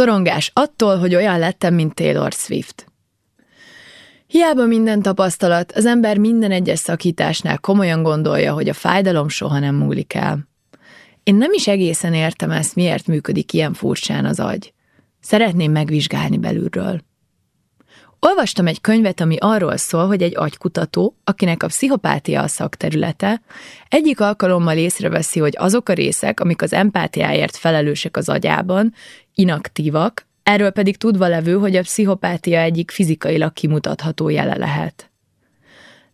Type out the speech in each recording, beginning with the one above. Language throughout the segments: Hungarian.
Szorongás attól, hogy olyan lettem, mint Taylor Swift. Hiába minden tapasztalat, az ember minden egyes szakításnál komolyan gondolja, hogy a fájdalom soha nem múlik el. Én nem is egészen értem ezt, miért működik ilyen furcsán az agy. Szeretném megvizsgálni belülről. Olvastam egy könyvet, ami arról szól, hogy egy agykutató, akinek a pszichopátia a szakterülete, egyik alkalommal észreveszi, hogy azok a részek, amik az empátiáért felelősek az agyában, inaktívak, erről pedig tudva levő, hogy a pszichopátia egyik fizikailag kimutatható jele lehet.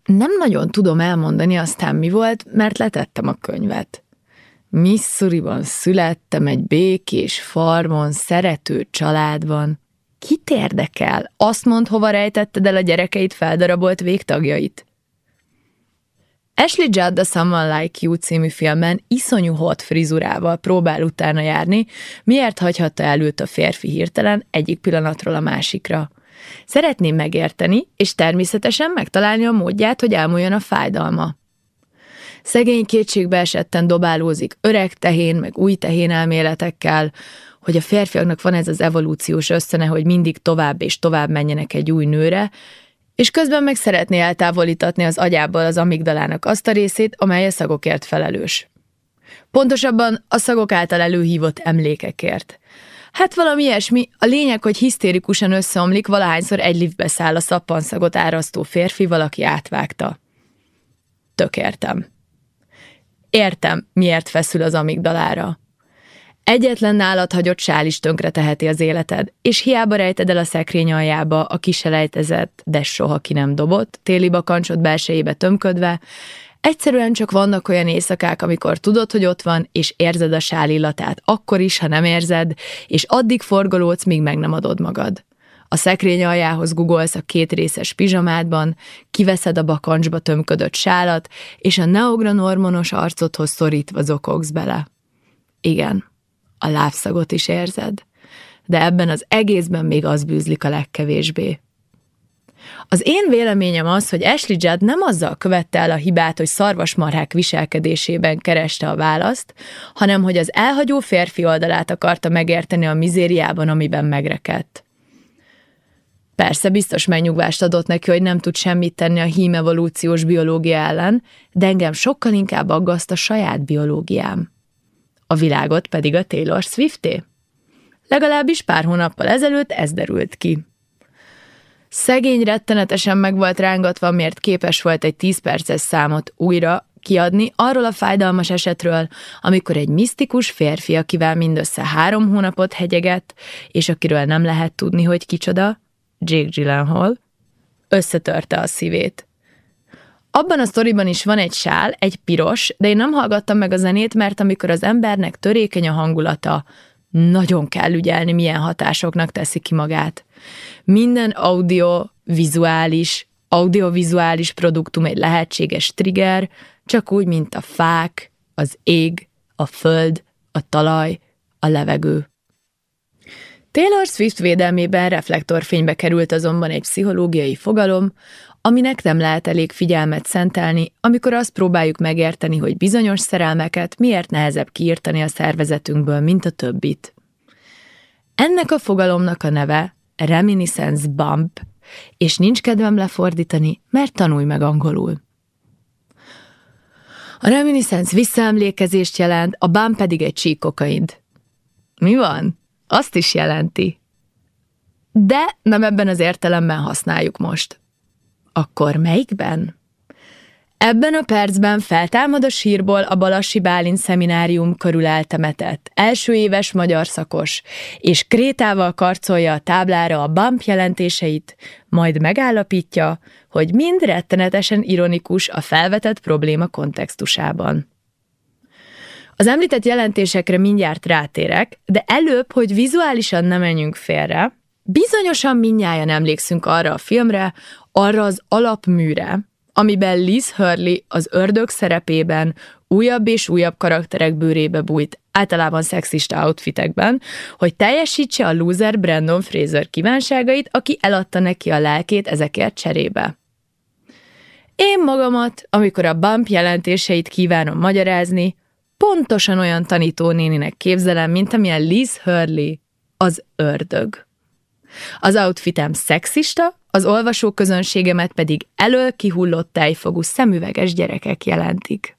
Nem nagyon tudom elmondani aztán mi volt, mert letettem a könyvet. Missouriban születtem egy békés farmon, szerető családban. Kit érdekel? Azt mond, hova rejtetted el a gyerekeit feldarabolt végtagjait? Ashley Judd a Someone Like You című filmben iszonyú hot frizurával próbál utána járni, miért hagyhatta el a férfi hirtelen egyik pillanatról a másikra. Szeretném megérteni, és természetesen megtalálni a módját, hogy elmúljon a fájdalma. Szegény kétségbe esetten dobálózik öreg tehén, meg új tehén elméletekkel, hogy a férfiaknak van ez az evolúciós összene, hogy mindig tovább és tovább menjenek egy új nőre, és közben meg szeretné eltávolítatni az agyából az amigdalának azt a részét, amely a szagokért felelős. Pontosabban a szagok által előhívott emlékekért. Hát valami ilyesmi, a lényeg, hogy hisztérikusan összeomlik, valahányszor egy liftbe száll a szappanszagot árasztó férfi, valaki átvágta. Tök értem. Értem, miért feszül az amigdalára. Egyetlen nálad hagyott sál is tönkre teheti az életed, és hiába rejted el a szekrény aljába a kiselejtezett, de soha ki nem dobott, téli bakancsot belsejébe tömködve, Egyszerűen csak vannak olyan éjszakák, amikor tudod, hogy ott van, és érzed a sál illatát, akkor is, ha nem érzed, és addig forgolódsz, míg meg nem adod magad. A szekrény aljához gugolsz a két részes pizsamádban, kiveszed a bakancsba tömködött sálat, és a neogranormonos arcodhoz szorítva zokogsz bele. Igen, a lábszagot is érzed, de ebben az egészben még az bűzlik a legkevésbé. Az én véleményem az, hogy Ashley Judd nem azzal követte el a hibát, hogy szarvasmarhák viselkedésében kereste a választ, hanem hogy az elhagyó férfi oldalát akarta megérteni a mizériában, amiben megrekedt. Persze biztos megnyugvást adott neki, hogy nem tud semmit tenni a hím evolúciós biológia ellen, de engem sokkal inkább aggaszt a saját biológiám a világot pedig a Taylor Swifté. Legalábbis pár hónappal ezelőtt ez derült ki. Szegény rettenetesen meg volt rángatva, miért képes volt egy 10 perces számot újra kiadni arról a fájdalmas esetről, amikor egy misztikus férfi, akivel mindössze három hónapot hegyegett, és akiről nem lehet tudni, hogy kicsoda, Jake Gyllenhaal, összetörte a szívét. Abban a sztoriban is van egy sál, egy piros, de én nem hallgattam meg a zenét, mert amikor az embernek törékeny a hangulata, nagyon kell ügyelni, milyen hatásoknak teszi ki magát. Minden audio, vizuális, audiovizuális produktum egy lehetséges trigger, csak úgy, mint a fák, az ég, a föld, a talaj, a levegő. Taylor Swift védelmében reflektorfénybe került azonban egy pszichológiai fogalom, aminek nem lehet elég figyelmet szentelni, amikor azt próbáljuk megérteni, hogy bizonyos szerelmeket miért nehezebb kiírtani a szervezetünkből, mint a többit. Ennek a fogalomnak a neve Reminiscence Bump, és nincs kedvem lefordítani, mert tanulj meg angolul. A reminiscence visszaemlékezést jelent, a bump pedig egy csíkokaid. Mi van? Azt is jelenti. De nem ebben az értelemben használjuk most. Akkor melyikben? Ebben a percben feltámad a sírból a Balassi Bálint szeminárium körül eltemetett, első éves magyar szakos, és krétával karcolja a táblára a BAMP jelentéseit, majd megállapítja, hogy mind rettenetesen ironikus a felvetett probléma kontextusában. Az említett jelentésekre mindjárt rátérek, de előbb, hogy vizuálisan nem menjünk félre, bizonyosan mindnyájan emlékszünk arra a filmre, arra az alapműre, amiben Liz Hurley az ördög szerepében újabb és újabb karakterek bőrébe bújt, általában szexista outfitekben, hogy teljesítse a loser Brandon Fraser kívánságait, aki eladta neki a lelkét ezekért cserébe. Én magamat, amikor a bump jelentéseit kívánom magyarázni, pontosan olyan tanítónéninek képzelem, mint amilyen Liz Hurley. az ördög. Az outfitem szexista, az olvasó közönségemet pedig elől kihullott tejfogú szemüveges gyerekek jelentik.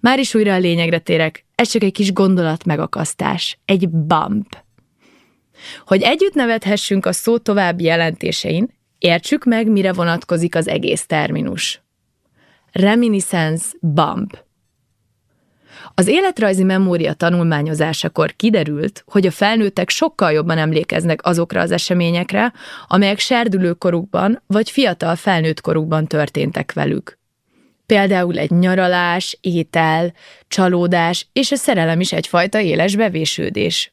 Már is újra a lényegre térek, ez csak egy kis gondolat megakasztás, egy bump. Hogy együtt nevethessünk a szó további jelentésein, értsük meg, mire vonatkozik az egész terminus. Reminiscence bump – az életrajzi memória tanulmányozásakor kiderült, hogy a felnőttek sokkal jobban emlékeznek azokra az eseményekre, amelyek serdülőkorukban vagy fiatal felnőtt korukban történtek velük. Például egy nyaralás, étel, csalódás és a szerelem is egyfajta éles bevésődés.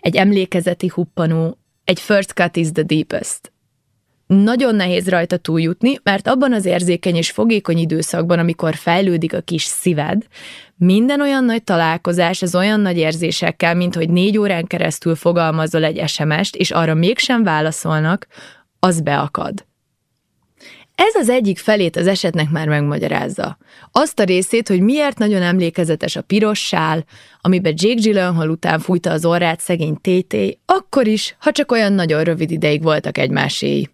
Egy emlékezeti huppanó, egy first cut is the deepest – nagyon nehéz rajta túljutni, mert abban az érzékeny és fogékony időszakban, amikor fejlődik a kis szíved, minden olyan nagy találkozás az olyan nagy érzésekkel, mint hogy négy órán keresztül fogalmazol egy SMS-t, és arra mégsem válaszolnak, az beakad. Ez az egyik felét az esetnek már megmagyarázza. Azt a részét, hogy miért nagyon emlékezetes a piros sál, amiben Jake Gyllenhaal után fújta az orrát szegény TT, akkor is, ha csak olyan nagyon rövid ideig voltak egymáséi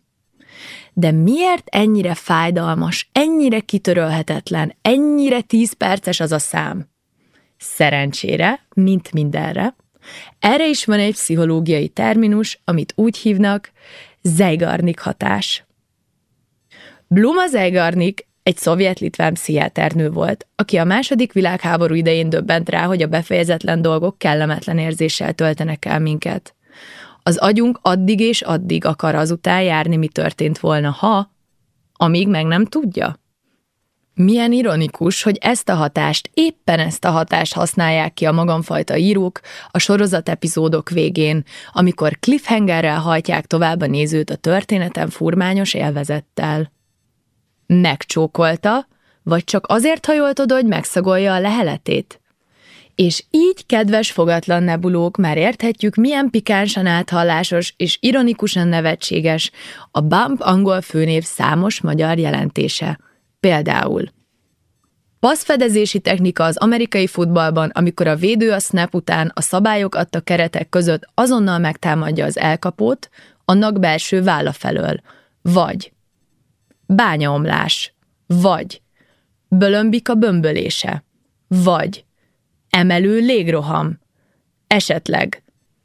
de miért ennyire fájdalmas, ennyire kitörölhetetlen, ennyire tíz perces az a szám? Szerencsére, mint mindenre, erre is van egy pszichológiai terminus, amit úgy hívnak Zeigarnik hatás. Bluma Zeigarnik egy szovjet-litván pszichiáternő volt, aki a második világháború idején döbbent rá, hogy a befejezetlen dolgok kellemetlen érzéssel töltenek el minket. Az agyunk addig és addig akar azután járni, mi történt volna, ha, amíg meg nem tudja. Milyen ironikus, hogy ezt a hatást, éppen ezt a hatást használják ki a magamfajta írók a sorozat epizódok végén, amikor cliffhangerrel hajtják tovább a nézőt a történeten furmányos élvezettel. Megcsókolta, vagy csak azért hajolt oda, hogy megszagolja a leheletét? És így, kedves fogatlan nebulók, már érthetjük, milyen pikánsan áthallásos és ironikusan nevetséges a BUMP angol főnév számos magyar jelentése. Például Passzfedezési technika az amerikai futballban, amikor a védő a snap után a szabályok adta keretek között azonnal megtámadja az elkapót, annak belső válla felől. Vagy bányaomlás. Vagy bölömbik a bömbölése. Vagy emelő légroham, esetleg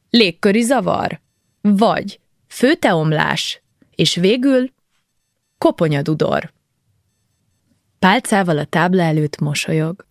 légköri zavar, vagy főteomlás, és végül koponyadudor. Pálcával a tábla előtt mosolyog.